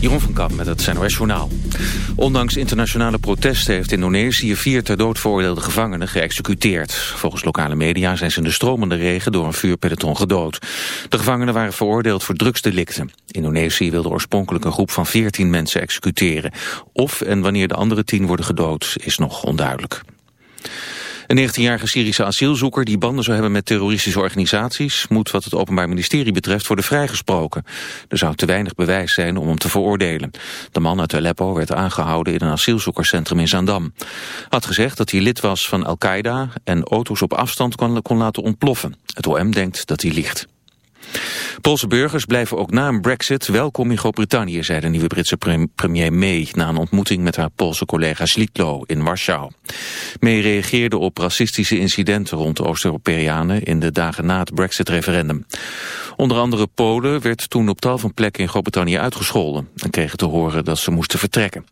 Jeroen van Kamp met het NOS Journaal. Ondanks internationale protesten heeft Indonesië vier ter dood veroordeelde gevangenen geëxecuteerd. Volgens lokale media zijn ze in de stromende regen door een vuurpeloton gedood. De gevangenen waren veroordeeld voor drugsdelicten. Indonesië wilde oorspronkelijk een groep van 14 mensen executeren. Of en wanneer de andere tien worden gedood is nog onduidelijk. Een 19-jarige Syrische asielzoeker die banden zou hebben met terroristische organisaties moet wat het Openbaar Ministerie betreft worden vrijgesproken. Er zou te weinig bewijs zijn om hem te veroordelen. De man uit Aleppo werd aangehouden in een asielzoekerscentrum in Zaandam. Had gezegd dat hij lid was van Al-Qaeda en auto's op afstand kon, kon laten ontploffen. Het OM denkt dat hij liegt. Poolse burgers blijven ook na een brexit welkom in Groot-Brittannië, zei de nieuwe Britse premier May na een ontmoeting met haar Poolse collega Slitlo in Warschau. May reageerde op racistische incidenten rond Oost-Europeanen in de dagen na het brexit-referendum. Onder andere Polen werd toen op tal van plekken in Groot-Brittannië uitgescholden en kregen te horen dat ze moesten vertrekken.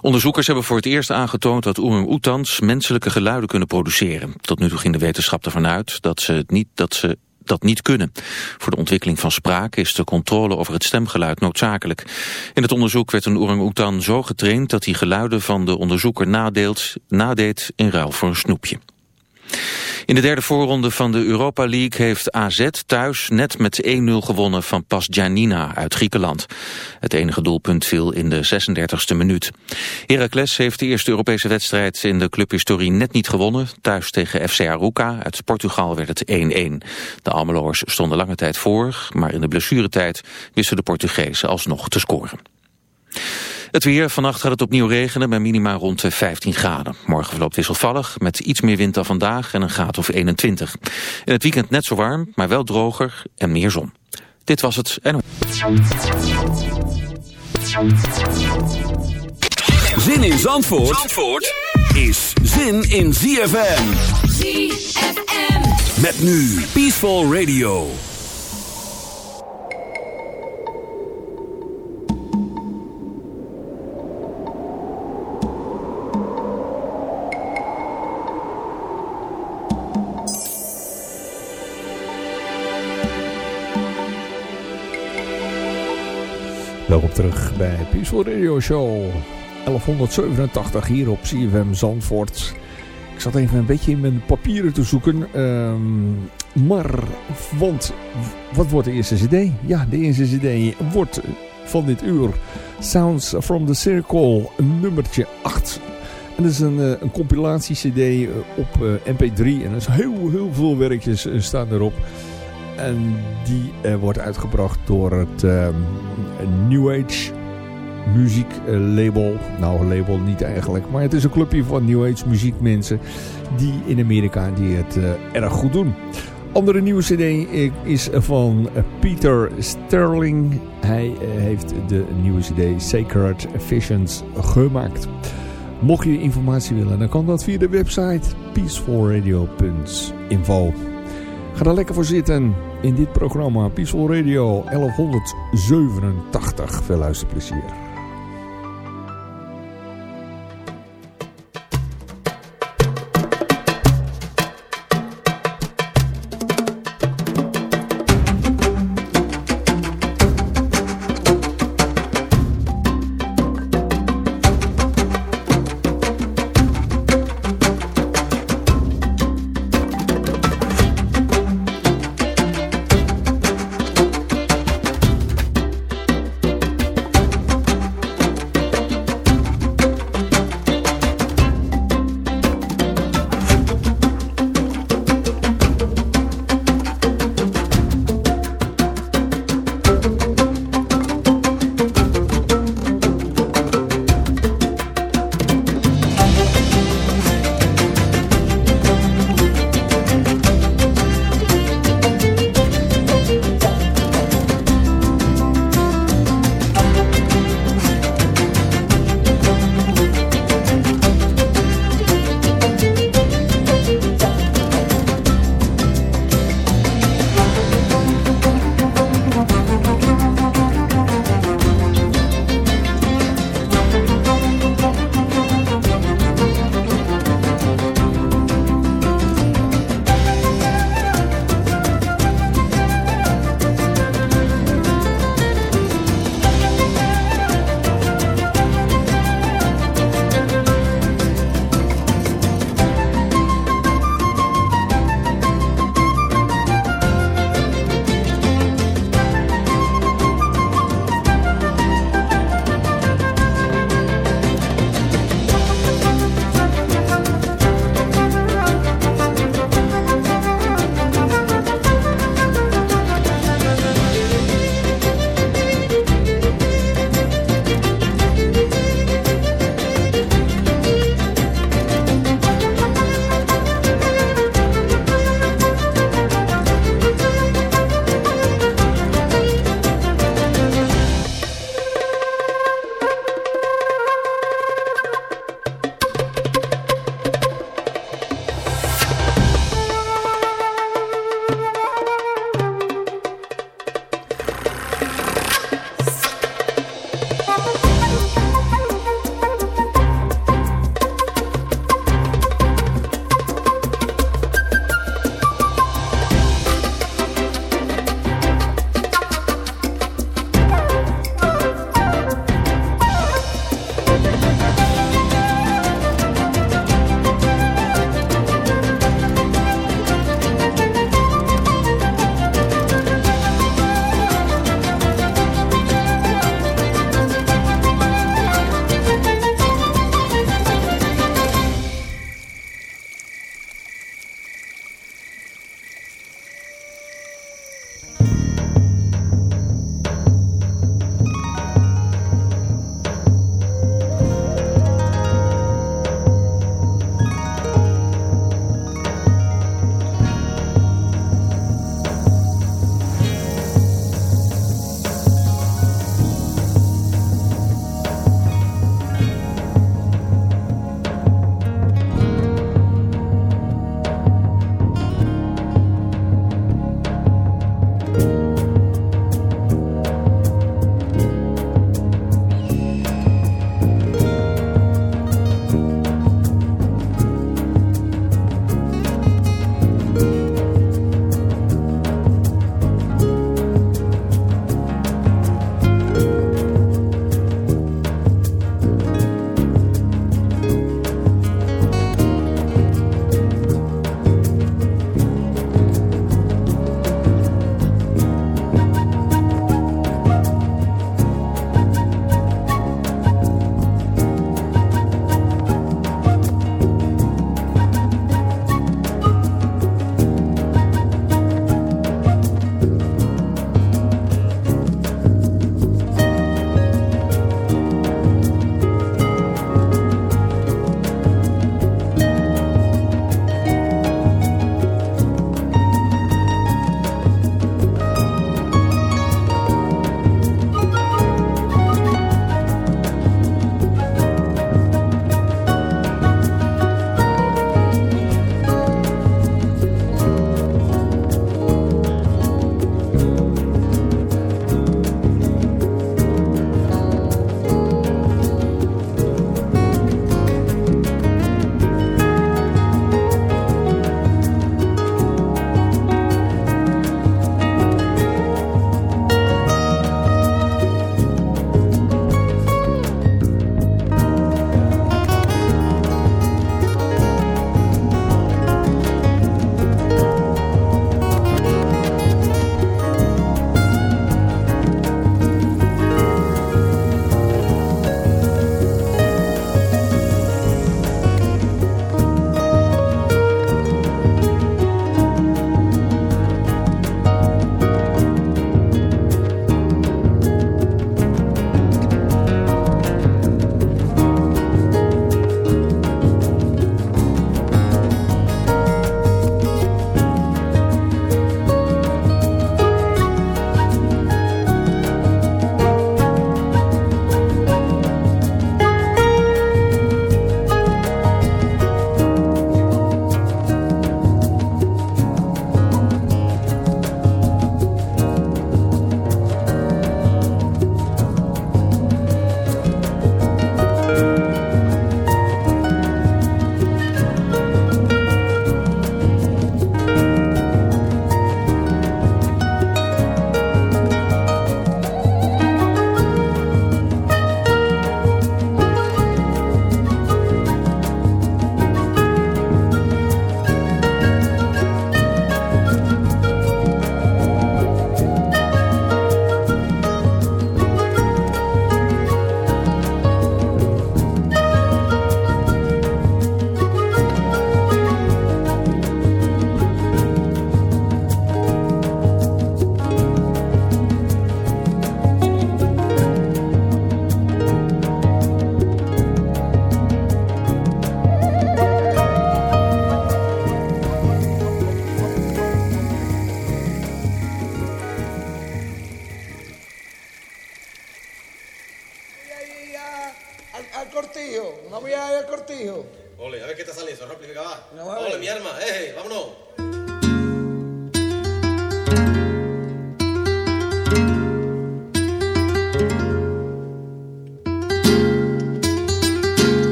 Onderzoekers hebben voor het eerst aangetoond dat orang-oetans menselijke geluiden kunnen produceren. Tot nu toe ging de wetenschap ervan uit dat ze, niet, dat ze dat niet kunnen. Voor de ontwikkeling van spraak is de controle over het stemgeluid noodzakelijk. In het onderzoek werd een orang-oetan zo getraind dat hij geluiden van de onderzoeker nadeelt, nadeed in ruil voor een snoepje. In de derde voorronde van de Europa League heeft AZ thuis net met 1-0 gewonnen van Pas Giannina uit Griekenland. Het enige doelpunt viel in de 36e minuut. Heracles heeft de eerste Europese wedstrijd in de clubhistorie net niet gewonnen. Thuis tegen FC Arouca uit Portugal werd het 1-1. De Almeloers stonden lange tijd voor, maar in de blessuretijd wisten de Portugezen alsnog te scoren. Het weer, vannacht gaat het opnieuw regenen bij minima rond de 15 graden. Morgen verloopt wisselvallig met iets meer wind dan vandaag en een graad of 21. In het weekend net zo warm, maar wel droger en meer zon. Dit was het en... Zin in Zandvoort, Zandvoort is zin in ZFM. ZFM. Met nu Peaceful Radio. Welkom terug bij Peaceful Radio Show 1187 hier op CFM Zandvoort. Ik zat even een beetje in mijn papieren te zoeken. Um, maar, want wat wordt de eerste cd? Ja, de eerste cd wordt van dit uur Sounds from the Circle nummertje 8. En dat is een, eh, een compilatie cd eh, op uh, mp3 en er is heel, heel veel werkjes staan erop. En die uh, wordt uitgebracht door het uh, New Age muziek uh, label. Nou, label niet eigenlijk. Maar het is een clubje van New Age muziekmensen. Die in Amerika die het eh, erg goed doen. Andere nieuwe cd is van Peter Sterling. Hij heeft de nieuwe cd Sacred Visions gemaakt. Mocht je informatie willen, dan kan dat via de website peacefulradio.info. Ga er lekker voor zitten in dit programma Peaceful Radio 1187. Veel luisterplezier.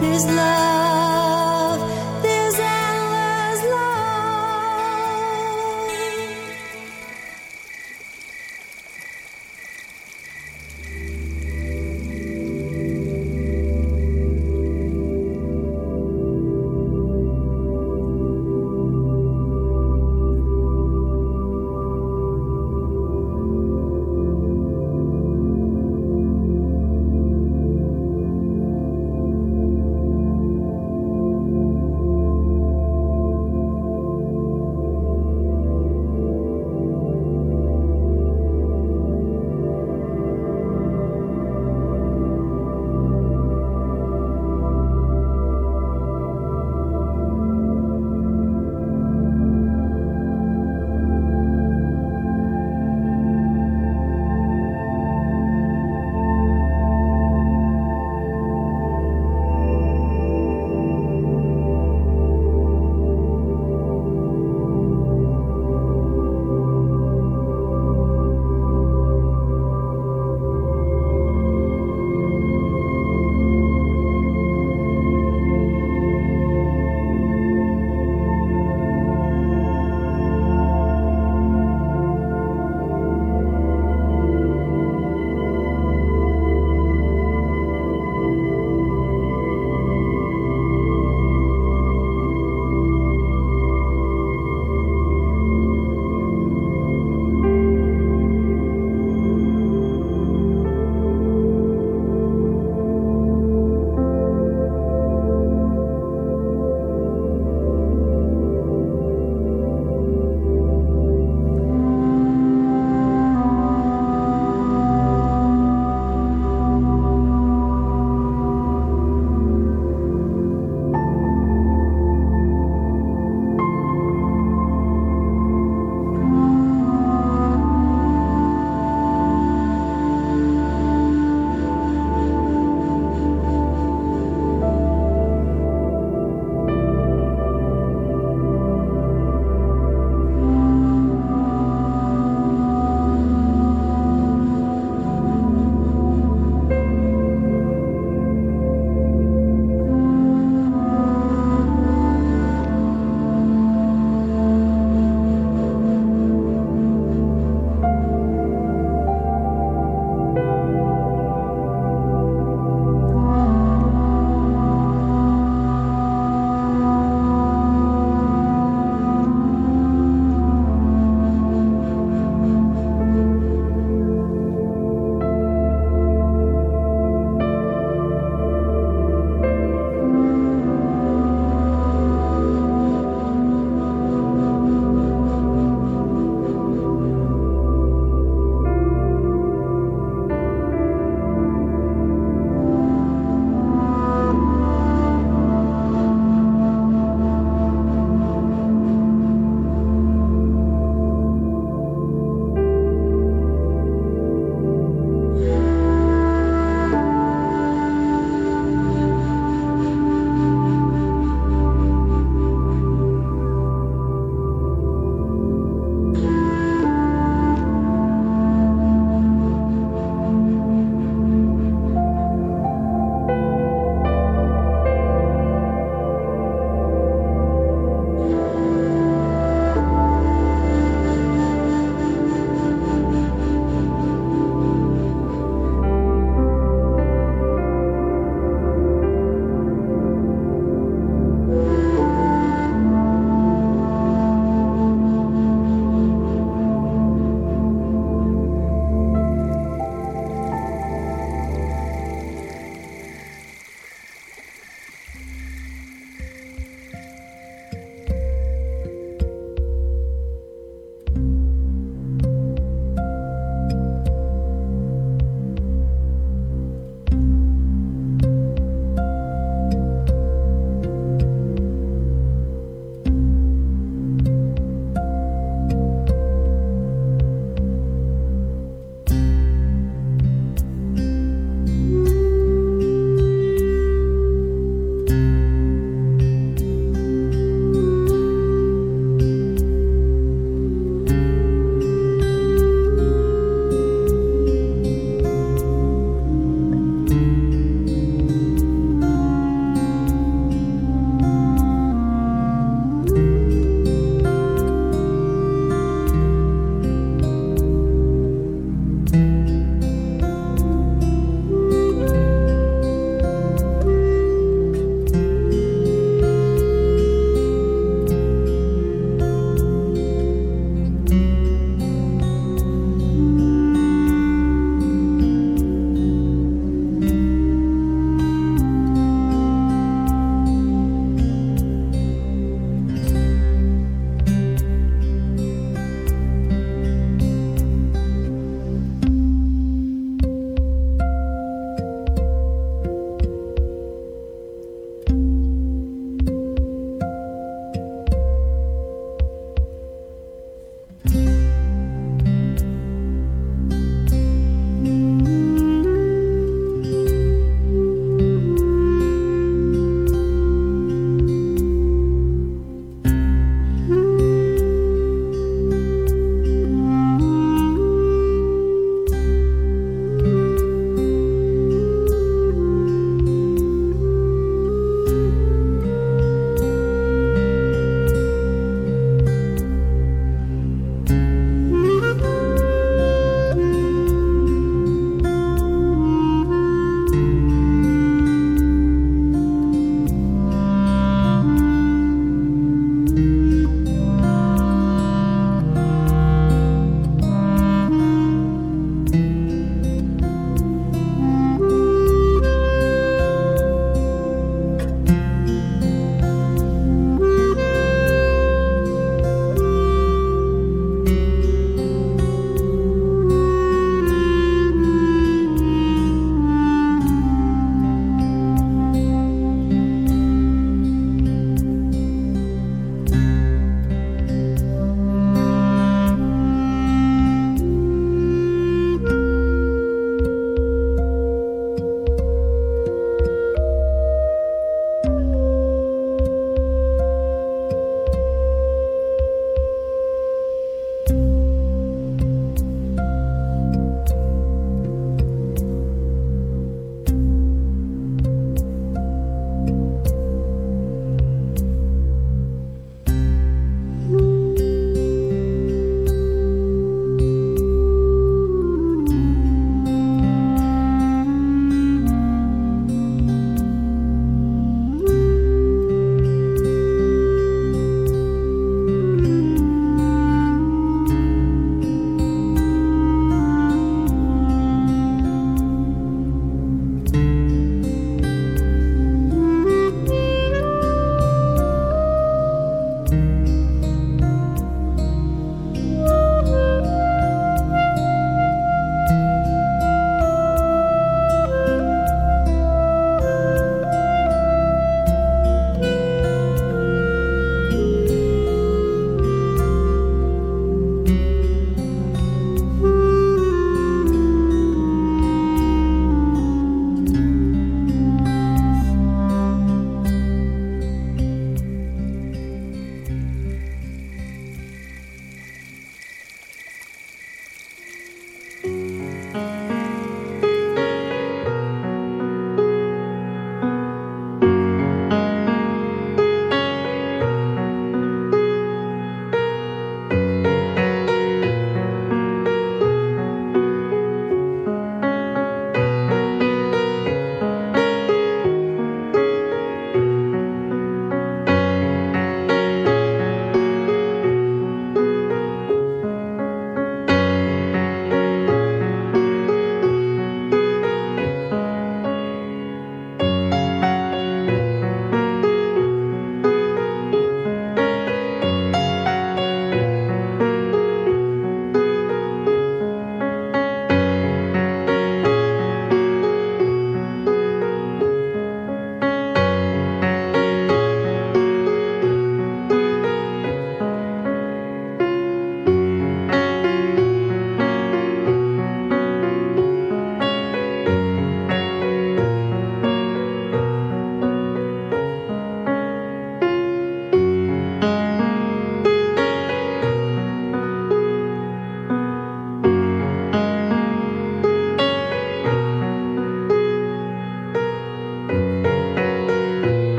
this love.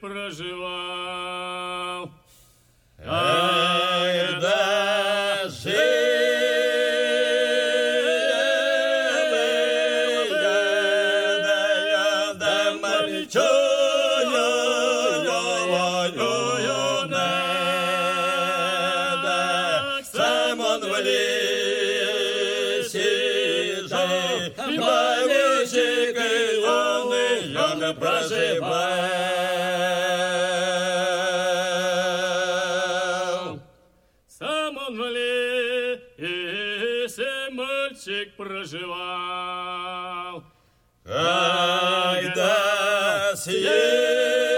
прожил. если мальчик проживал. Когда съел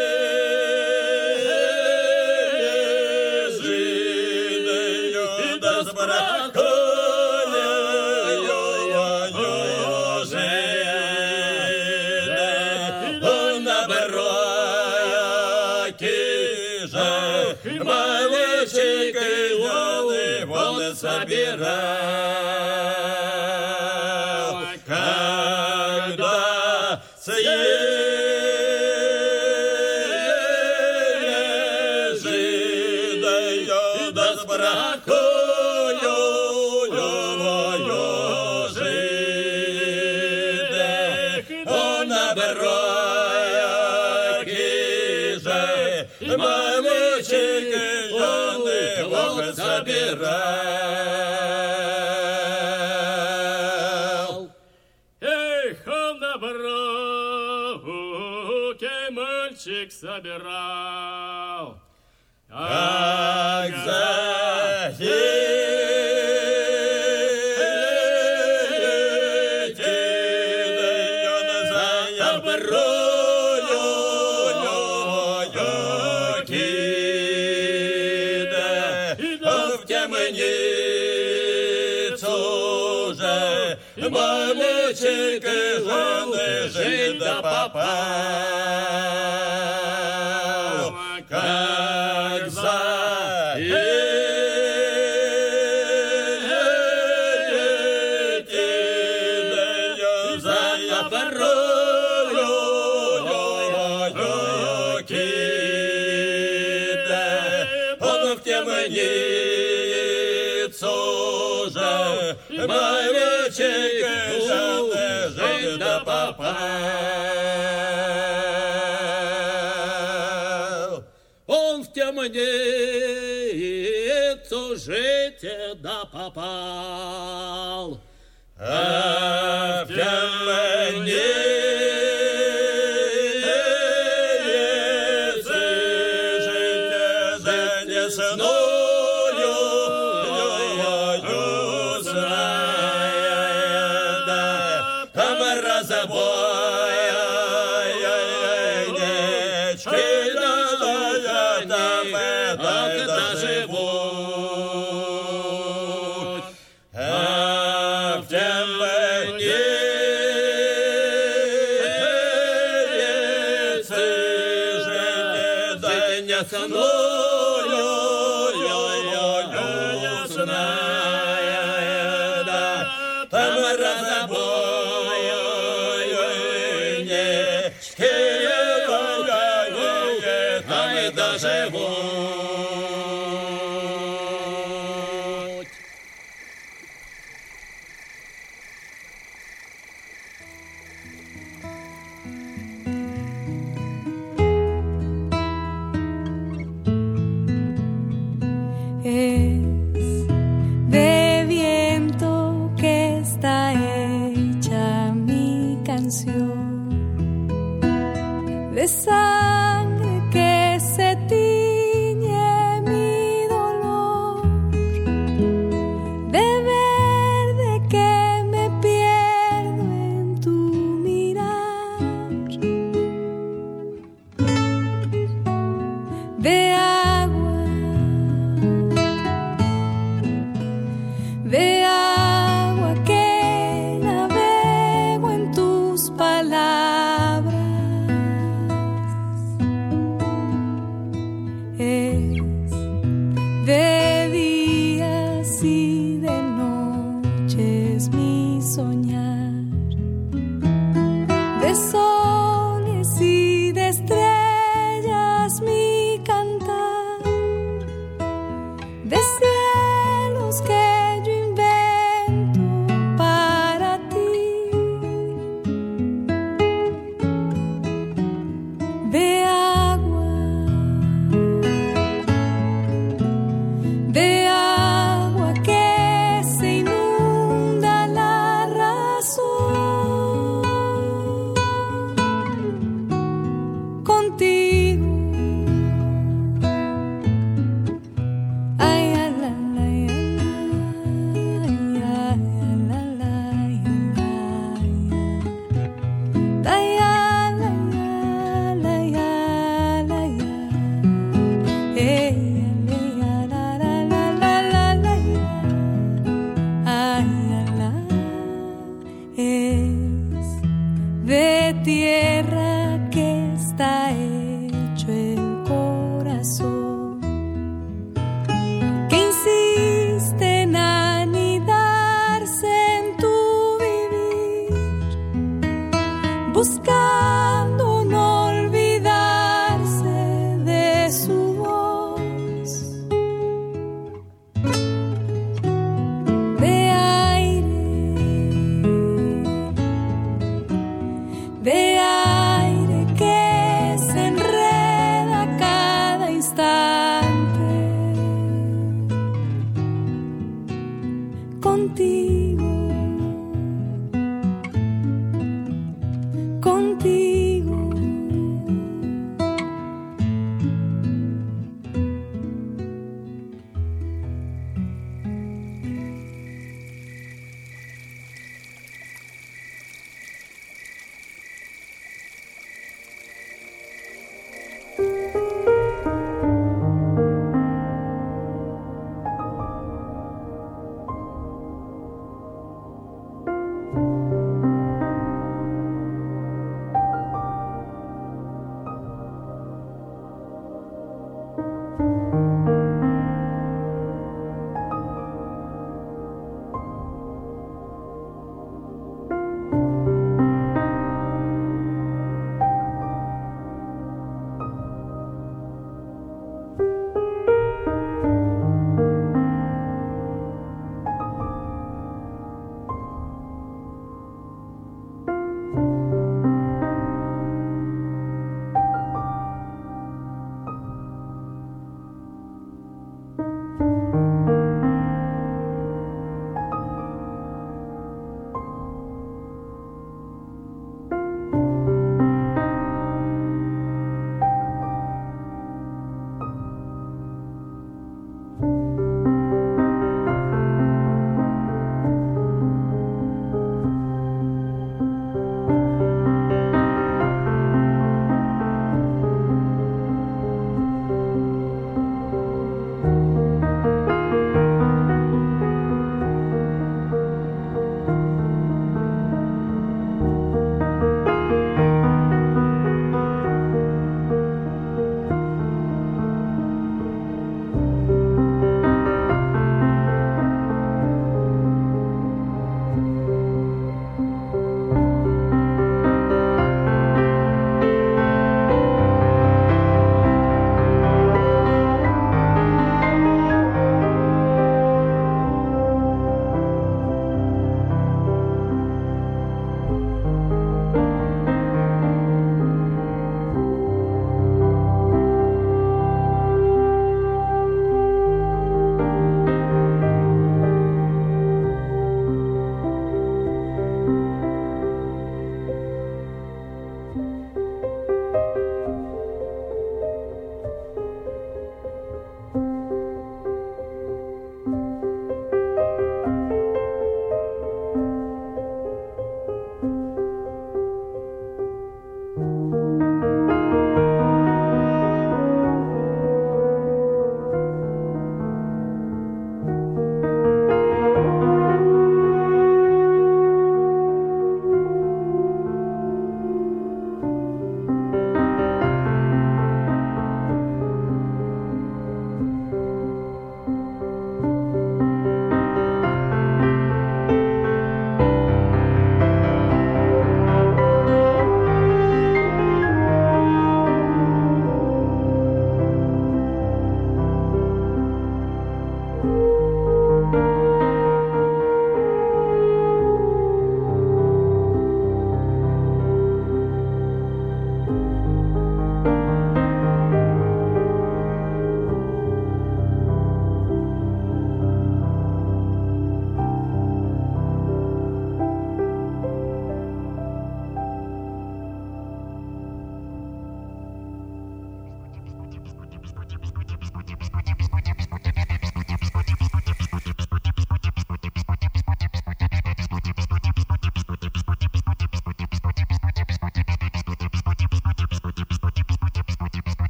жениться уже, мальчик должен жить да попал. Он в темницу жить да попал.